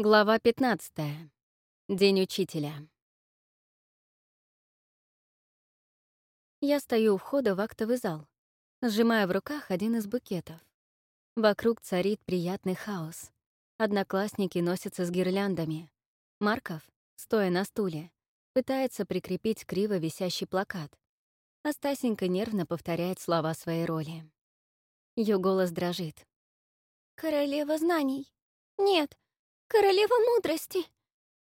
Глава 15. День учителя. Я стою у входа в актовый зал, сжимая в руках один из букетов. Вокруг царит приятный хаос. Одноклассники носятся с гирляндами. Марков, стоя на стуле, пытается прикрепить криво висящий плакат, а Стасенька нервно повторяет слова своей роли. Ее голос дрожит. «Королева знаний. Нет, Королева мудрости.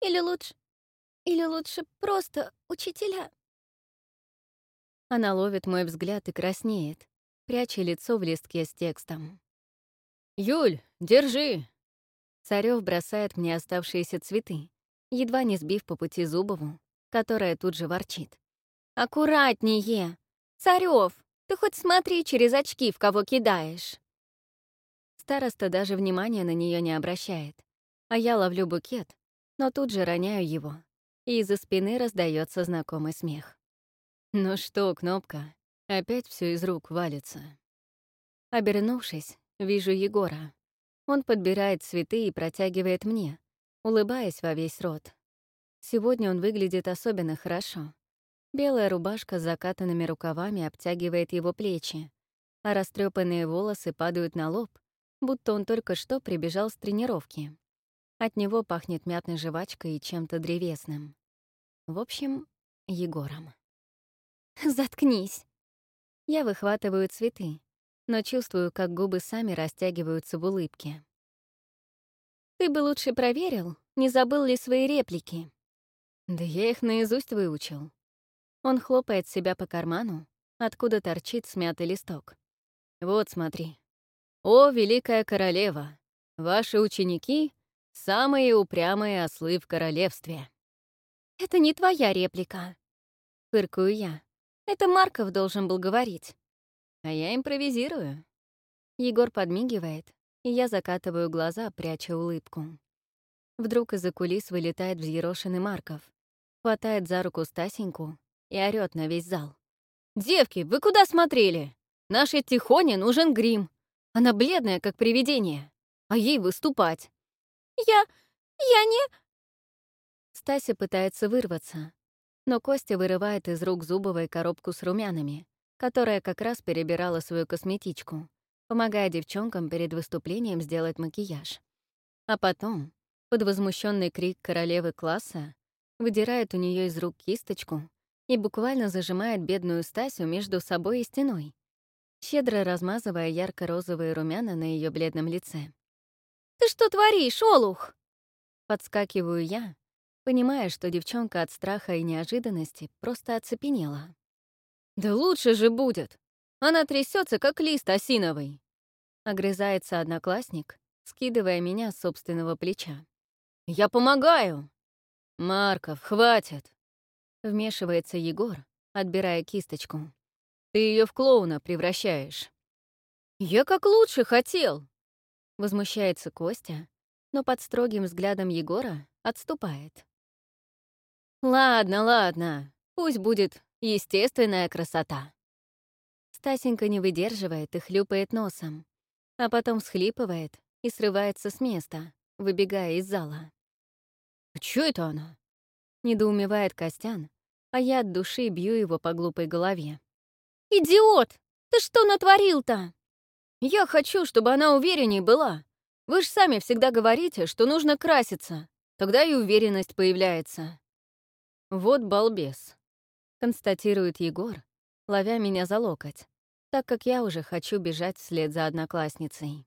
Или лучше... Или лучше просто учителя. Она ловит мой взгляд и краснеет, пряча лицо в листке с текстом. «Юль, держи!» Царёв бросает мне оставшиеся цветы, едва не сбив по пути Зубову, которая тут же ворчит. «Аккуратнее! Царёв, ты хоть смотри через очки, в кого кидаешь!» Староста даже внимания на нее не обращает, а я ловлю букет, но тут же роняю его, и из-за спины раздается знакомый смех. «Ну что, Кнопка, опять все из рук валится». Обернувшись, вижу Егора. Он подбирает цветы и протягивает мне, улыбаясь во весь рот. Сегодня он выглядит особенно хорошо. Белая рубашка с закатанными рукавами обтягивает его плечи, а растрепанные волосы падают на лоб, будто он только что прибежал с тренировки. От него пахнет мятной жвачкой и чем-то древесным. В общем, Егором. «Заткнись!» Я выхватываю цветы, но чувствую, как губы сами растягиваются в улыбке. «Ты бы лучше проверил, не забыл ли свои реплики?» «Да я их наизусть выучил». Он хлопает себя по карману, откуда торчит смятый листок. «Вот смотри. О, великая королева! Ваши ученики Самые упрямые ослы в королевстве. Это не твоя реплика. Фыркаю я. Это Марков должен был говорить. А я импровизирую. Егор подмигивает, и я закатываю глаза, пряча улыбку. Вдруг из-за кулис вылетает взъерошенный Марков, хватает за руку Стасеньку и орёт на весь зал. «Девки, вы куда смотрели? Нашей Тихоне нужен грим. Она бледная, как привидение. А ей выступать. Я... я не...» Стася пытается вырваться, но Костя вырывает из рук Зубовой коробку с румянами, которая как раз перебирала свою косметичку, помогая девчонкам перед выступлением сделать макияж. А потом, под возмущенный крик королевы класса, выдирает у нее из рук кисточку и буквально зажимает бедную Стасю между собой и стеной, щедро размазывая ярко-розовые румяна на ее бледном лице. Ты что творишь, Олух?» Подскакиваю я, понимая, что девчонка от страха и неожиданности просто оцепенела. «Да лучше же будет! Она трясется, как лист осиновый!» Огрызается одноклассник, скидывая меня с собственного плеча. «Я помогаю!» «Марков, хватит!» Вмешивается Егор, отбирая кисточку. «Ты ее в клоуна превращаешь». «Я как лучше хотел!» Возмущается Костя, но под строгим взглядом Егора отступает. «Ладно, ладно, пусть будет естественная красота». Стасенька не выдерживает и хлюпает носом, а потом схлипывает и срывается с места, выбегая из зала. «А чё это она?» — недоумевает Костян, а я от души бью его по глупой голове. «Идиот! Ты что натворил-то?» Я хочу, чтобы она уверенней была. Вы же сами всегда говорите, что нужно краситься. Тогда и уверенность появляется. Вот балбес, констатирует Егор, ловя меня за локоть, так как я уже хочу бежать вслед за одноклассницей.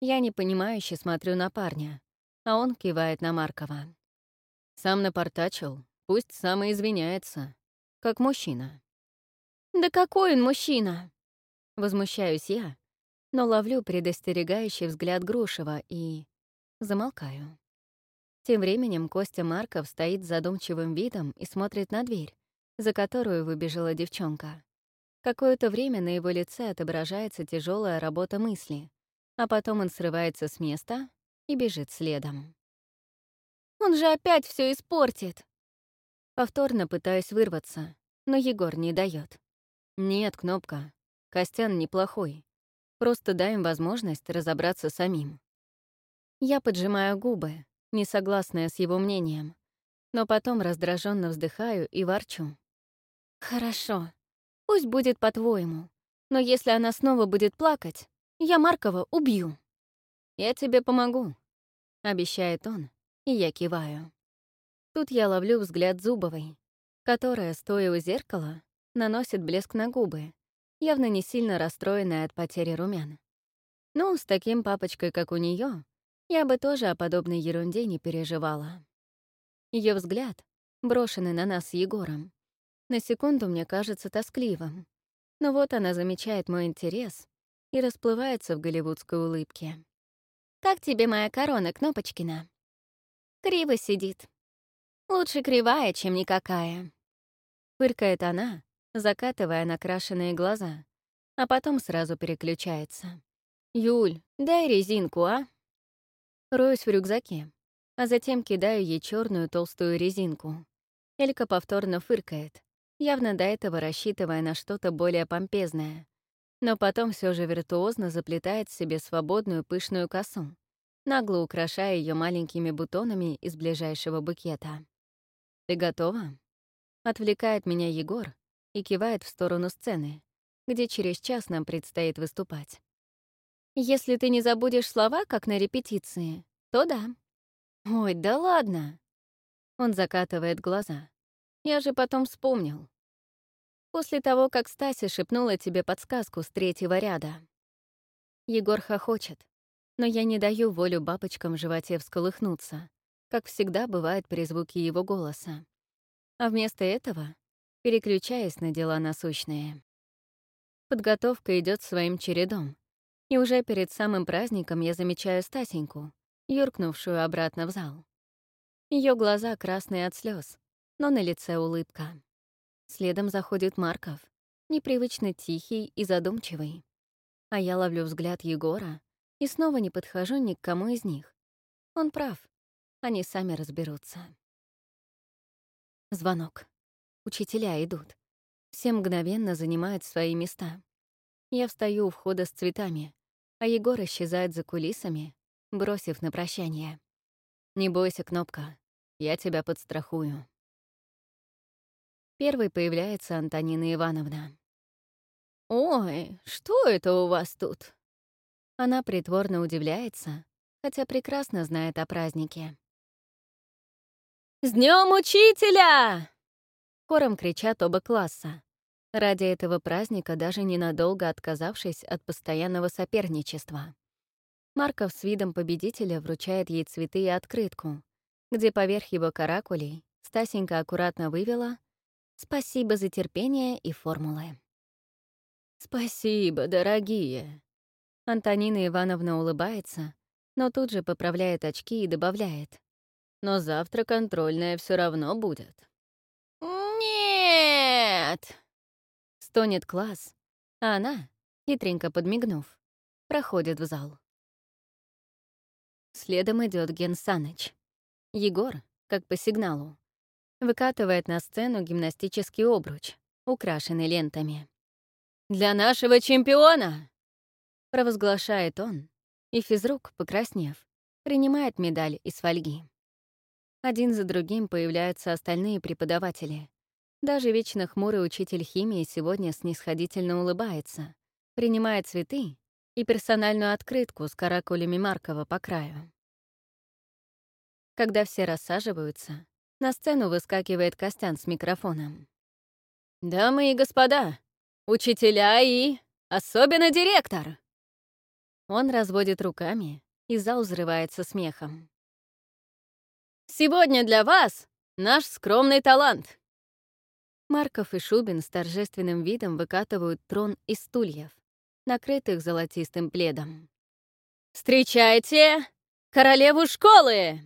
Я непонимающе смотрю на парня, а он кивает на Маркова. Сам напортачил, пусть сам и извиняется, как мужчина. «Да какой он мужчина?» Возмущаюсь я, но ловлю предостерегающий взгляд Грушева и... замолкаю. Тем временем Костя Марков стоит с задумчивым видом и смотрит на дверь, за которую выбежала девчонка. Какое-то время на его лице отображается тяжелая работа мысли, а потом он срывается с места и бежит следом. «Он же опять все испортит!» Повторно пытаюсь вырваться, но Егор не дает. «Нет, Кнопка, Костян неплохой. Просто дай им возможность разобраться самим. Я поджимаю губы, не согласная с его мнением, но потом раздраженно вздыхаю и ворчу. «Хорошо, пусть будет по-твоему, но если она снова будет плакать, я Маркова убью». «Я тебе помогу», — обещает он, и я киваю. Тут я ловлю взгляд Зубовой, которая, стоя у зеркала, наносит блеск на губы, явно не сильно расстроенная от потери румян. Ну, с таким папочкой, как у нее, я бы тоже о подобной ерунде не переживала. Ее взгляд, брошенный на нас с Егором, на секунду мне кажется тоскливым. Но вот она замечает мой интерес и расплывается в голливудской улыбке. «Как тебе моя корона, Кнопочкина?» «Криво сидит. Лучше кривая, чем никакая». Фыркает она, закатывая накрашенные глаза, а потом сразу переключается. «Юль, дай резинку, а?» Роюсь в рюкзаке, а затем кидаю ей черную толстую резинку. Элька повторно фыркает, явно до этого рассчитывая на что-то более помпезное, но потом все же виртуозно заплетает себе свободную пышную косу, нагло украшая ее маленькими бутонами из ближайшего букета. «Ты готова?» Отвлекает меня Егор и кивает в сторону сцены, где через час нам предстоит выступать. «Если ты не забудешь слова, как на репетиции, то да». «Ой, да ладно!» Он закатывает глаза. Я же потом вспомнил. После того, как Стася шепнула тебе подсказку с третьего ряда. Егор хохочет, но я не даю волю бабочкам в животе всколыхнуться, как всегда бывает при звуке его голоса. А вместо этого переключаясь на дела насущные. Подготовка идет своим чередом, и уже перед самым праздником я замечаю Стасеньку, юркнувшую обратно в зал. Ее глаза красные от слез, но на лице улыбка. Следом заходит Марков, непривычно тихий и задумчивый. А я ловлю взгляд Егора и снова не подхожу ни к кому из них. Он прав, они сами разберутся. Звонок. Учителя идут. Все мгновенно занимают свои места. Я встаю у входа с цветами, а Егор исчезает за кулисами, бросив на прощание. «Не бойся, Кнопка, я тебя подстрахую». Первой появляется Антонина Ивановна. «Ой, что это у вас тут?» Она притворно удивляется, хотя прекрасно знает о празднике. «С днем учителя!» Хором кричат оба класса. Ради этого праздника даже ненадолго отказавшись от постоянного соперничества. Марков с видом победителя вручает ей цветы и открытку, где поверх его каракулей Стасенька аккуратно вывела Спасибо за терпение и формулы. Спасибо, дорогие. Антонина Ивановна улыбается, но тут же поправляет очки и добавляет. Но завтра контрольная все равно будет. Нет! Стонет класс, а она, хитренько подмигнув, проходит в зал. Следом идет Ген Саныч. Егор, как по сигналу, выкатывает на сцену гимнастический обруч, украшенный лентами. «Для нашего чемпиона!» — провозглашает он, и физрук, покраснев, принимает медаль из фольги. Один за другим появляются остальные преподаватели. Даже вечно хмурый учитель химии сегодня снисходительно улыбается, принимает цветы и персональную открытку с каракулями Маркова по краю. Когда все рассаживаются, на сцену выскакивает Костян с микрофоном. «Дамы и господа, учителя и... особенно директор!» Он разводит руками, и зал взрывается смехом. «Сегодня для вас наш скромный талант!» Марков и Шубин с торжественным видом выкатывают трон из стульев, накрытых золотистым пледом. «Встречайте королеву школы!»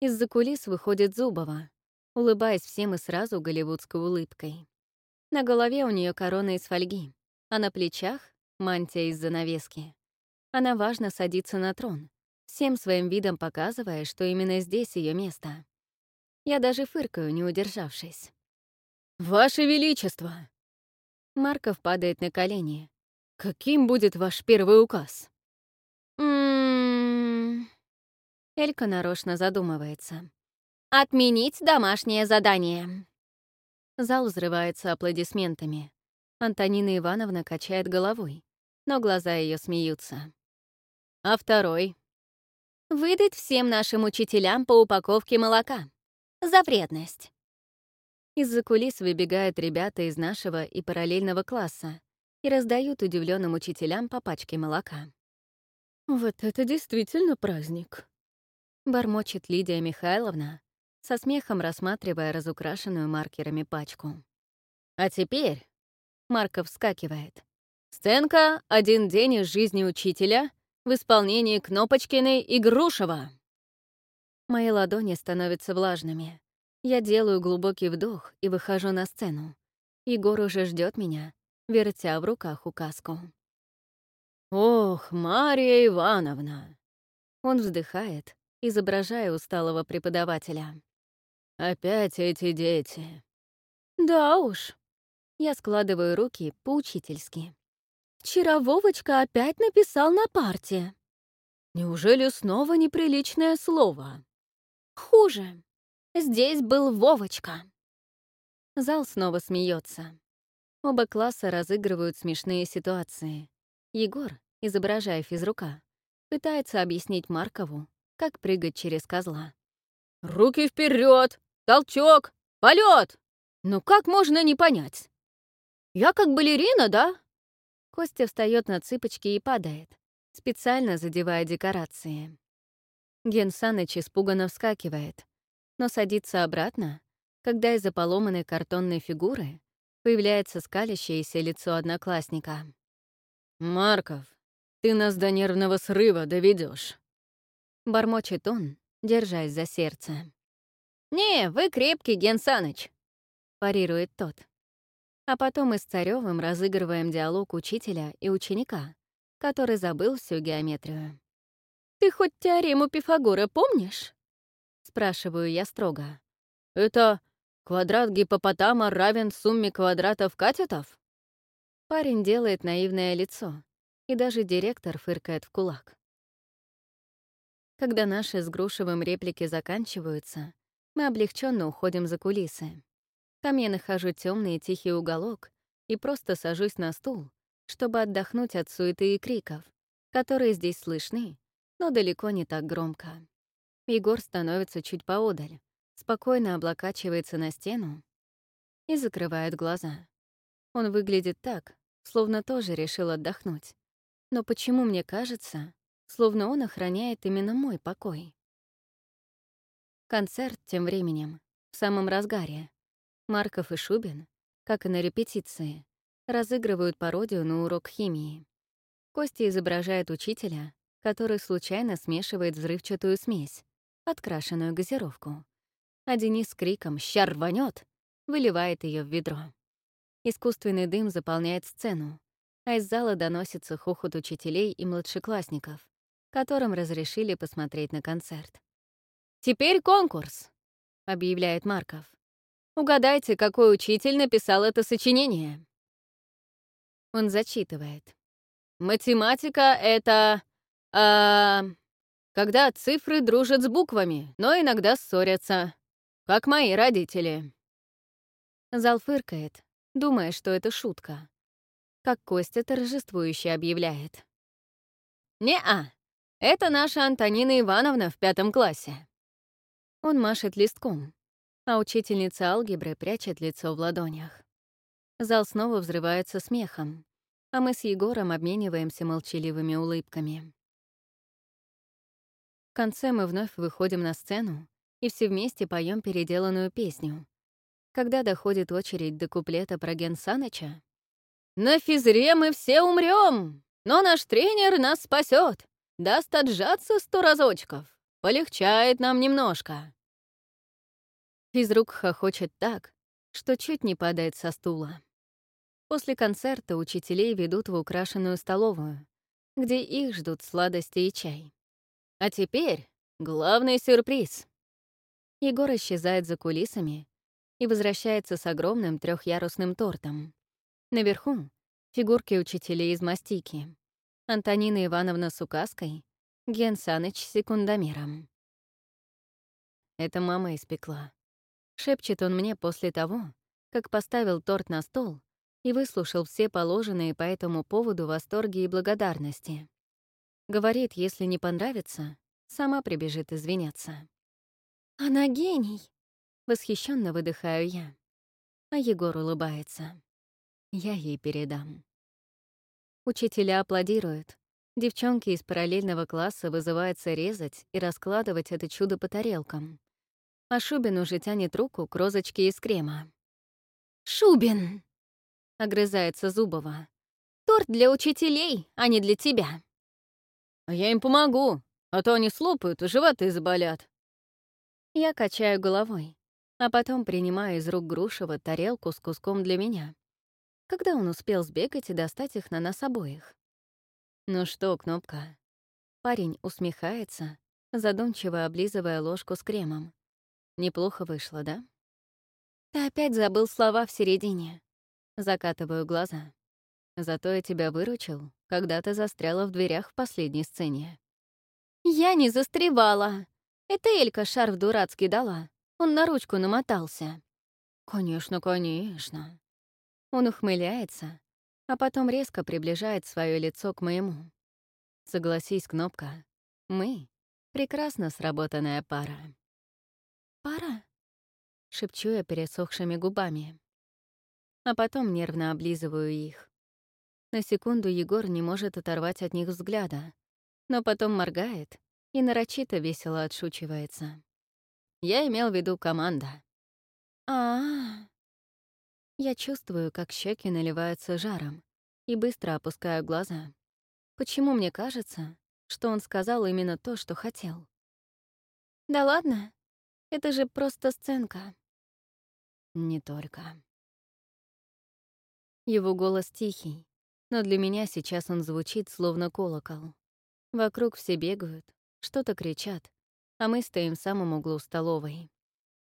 Из-за кулис выходит Зубова, улыбаясь всем и сразу голливудской улыбкой. На голове у нее корона из фольги, а на плечах — мантия из занавески. Она важно садится на трон, всем своим видом показывая, что именно здесь ее место. Я даже фыркаю, не удержавшись. «Ваше Величество!» Марков падает на колени. «Каким будет ваш первый указ?» «М -м -м Элька нарочно задумывается. «Отменить домашнее задание!» Зал взрывается аплодисментами. Антонина Ивановна качает головой, но глаза ее смеются. «А второй?» «Выдать всем нашим учителям по упаковке молока. За вредность!» Из-за кулис выбегают ребята из нашего и параллельного класса и раздают удивленным учителям по пачке молока. «Вот это действительно праздник!» Бормочет Лидия Михайловна, со смехом рассматривая разукрашенную маркерами пачку. «А теперь...» — Марков вскакивает. «Сценка «Один день из жизни учителя» в исполнении Кнопочкиной и Грушева». Мои ладони становятся влажными. Я делаю глубокий вдох и выхожу на сцену. Егор уже ждет меня, вертя в руках указку. «Ох, Мария Ивановна!» Он вздыхает, изображая усталого преподавателя. «Опять эти дети». «Да уж». Я складываю руки поучительски. «Вчера Вовочка опять написал на парте». «Неужели снова неприличное слово?» «Хуже. Здесь был Вовочка». Зал снова смеется. Оба класса разыгрывают смешные ситуации. Егор, изображая физрука, пытается объяснить Маркову, как прыгать через козла. «Руки вперед! Толчок! Полет! Ну как можно не понять? Я как балерина, да?» Костя встает на цыпочки и падает, специально задевая декорации. Ген Саныч испуганно вскакивает, но садится обратно, когда из-за поломанной картонной фигуры появляется скалящееся лицо одноклассника. «Марков, ты нас до нервного срыва доведешь. Бормочет он, держась за сердце. «Не, вы крепкий, Ген Саныч!» — парирует тот. А потом мы с Царёвым разыгрываем диалог учителя и ученика, который забыл всю геометрию. «Ты хоть теорему Пифагора помнишь?» — спрашиваю я строго. «Это квадрат гипопотама равен сумме квадратов катетов?» Парень делает наивное лицо, и даже директор фыркает в кулак. Когда наши с Грушевым реплики заканчиваются, мы облегченно уходим за кулисы. Там я нахожу темный и тихий уголок и просто сажусь на стул, чтобы отдохнуть от суеты и криков, которые здесь слышны, но далеко не так громко. Егор становится чуть поодаль, спокойно облокачивается на стену и закрывает глаза. Он выглядит так, словно тоже решил отдохнуть. Но почему мне кажется, словно он охраняет именно мой покой. Концерт тем временем, в самом разгаре. Марков и Шубин, как и на репетиции, разыгрывают пародию на урок химии. Костя изображает учителя, который случайно смешивает взрывчатую смесь, открашенную газировку. А Денис с криком «Ща рванет!» выливает ее в ведро. Искусственный дым заполняет сцену, а из зала доносится хохот учителей и младшеклассников, которым разрешили посмотреть на концерт. «Теперь конкурс», — объявляет Марков. «Угадайте, какой учитель написал это сочинение». Он зачитывает. «Математика — это... А, когда цифры дружат с буквами, но иногда ссорятся, как мои родители». Зал фыркает, думая, что это шутка. Как Костя торжествующе объявляет. «Не-а, это наша Антонина Ивановна в пятом классе». Он машет листком, а учительница алгебры прячет лицо в ладонях. Зал снова взрывается смехом, а мы с Егором обмениваемся молчаливыми улыбками. В конце мы вновь выходим на сцену и все вместе поем переделанную песню. Когда доходит очередь до куплета про Ген Саныча, «На физре мы все умрем, но наш тренер нас спасет. Даст отжаться сто разочков. Полегчает нам немножко. Физрук хохочет так, что чуть не падает со стула. После концерта учителей ведут в украшенную столовую, где их ждут сладости и чай. А теперь главный сюрприз. Егор исчезает за кулисами и возвращается с огромным трехярусным тортом. Наверху — фигурки учителей из мастики. Антонина Ивановна с указкой, Ген Саныч с секундомером. Это мама испекла. Шепчет он мне после того, как поставил торт на стол и выслушал все положенные по этому поводу восторги и благодарности. Говорит, если не понравится, сама прибежит извиняться. «Она гений!» — восхищенно выдыхаю я. А Егор улыбается. Я ей передам. Учителя аплодируют. Девчонки из параллельного класса вызываются резать и раскладывать это чудо по тарелкам. А Шубин уже тянет руку к розочке из крема. «Шубин!» — огрызается Зубова. «Торт для учителей, а не для тебя». «А я им помогу, а то они слопают и животы заболят». Я качаю головой, а потом принимаю из рук Грушева тарелку с куском для меня. Когда он успел сбегать и достать их на нас обоих? «Ну что, Кнопка?» Парень усмехается, задумчиво облизывая ложку с кремом. Неплохо вышло, да? Ты опять забыл слова в середине. Закатываю глаза. Зато я тебя выручил, когда ты застряла в дверях в последней сцене. Я не застревала. Это Элька шарф дурацкий дала. Он на ручку намотался. Конечно, конечно. Он ухмыляется, а потом резко приближает свое лицо к моему. Согласись, Кнопка, мы — прекрасно сработанная пара. «Пара?» — шепчу я пересохшими губами. А потом нервно облизываю их. На секунду Егор не может оторвать от них взгляда, но потом моргает и нарочито весело отшучивается. Я имел в виду команда. а а, Я чувствую, как щеки наливаются жаром, и быстро опускаю глаза. Почему мне кажется, что он сказал именно то, что хотел? «Да ладно, это же просто сценка. Не только. Его голос тихий, но для меня сейчас он звучит словно колокол. Вокруг все бегают, что-то кричат, а мы стоим в самом углу столовой.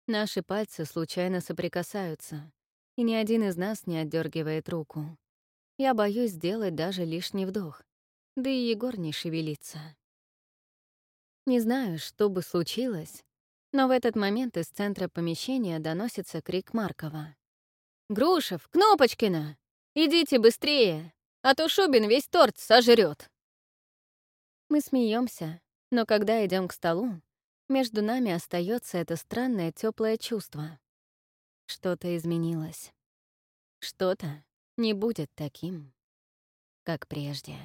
Наши пальцы случайно соприкасаются, и ни один из нас не отдергивает руку. Я боюсь сделать даже лишний вдох, да и Егор не шевелится. Не знаю, что бы случилось, но в этот момент из центра помещения доносится крик Маркова. «Грушев! Кнопочкина! Идите быстрее, а то Шубин весь торт сожрет!» Мы смеемся, но когда идем к столу, между нами остается это странное теплое чувство. Что-то изменилось. Что-то не будет таким, как прежде.